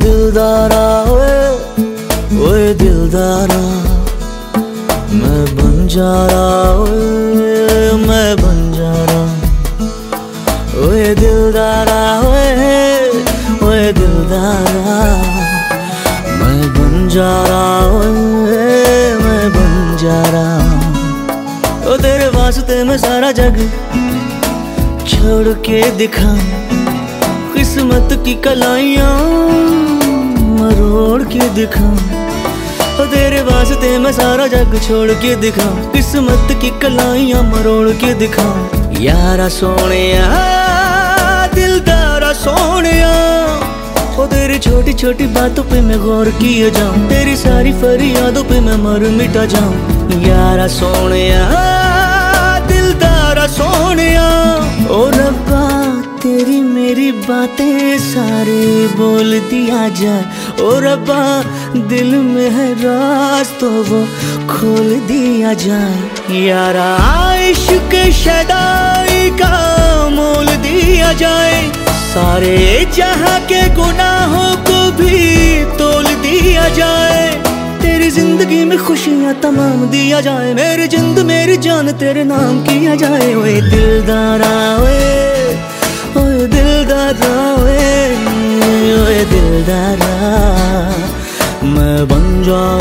दिलदारा, ओए ओए दिलदारा। मैं बन जा रहा, ओए, मैं बन जा रहा। ओए दिलदारा, ओए ओए दिलदारा। मैं बन जा रहा, ओए, मैं बन जा रहा। ओ तेरे वास्ते मैं सारा जग छोड़ के दिखा। किस्मत की कलाइयाँ के दिखा तेरे वास्ते मैं सारा जग छोड़ के दिखा किस्मत की कलाइयाँ मरोड़ के दिखा यारा सोने दिलदारा सोने ओ तेरी छोटी छोटी बातों पे मैं गौर किए जाऊँ। तेरी सारी फरियादों पे मैं मर मिटा जाऊँ। यारा सोने बातें सारे बोल दिया जाए। ओ रब्बा, दिल में है राज तो वो खोल दिया जाए। यारा, इश्क शदाई का मोल दिया जाए। सारे जहाँ के गुनाहों को भी तोल दिया जाए। तेरी ज़िंदगी में खुशियाँ तमाम दिया जाए। मेरी जिंद, मेरी जान, तेरे नाम किया जाए। ओए दिलदारा, ओए दिलदारा ओए ओए दिलदारा मैं बन जाऊँ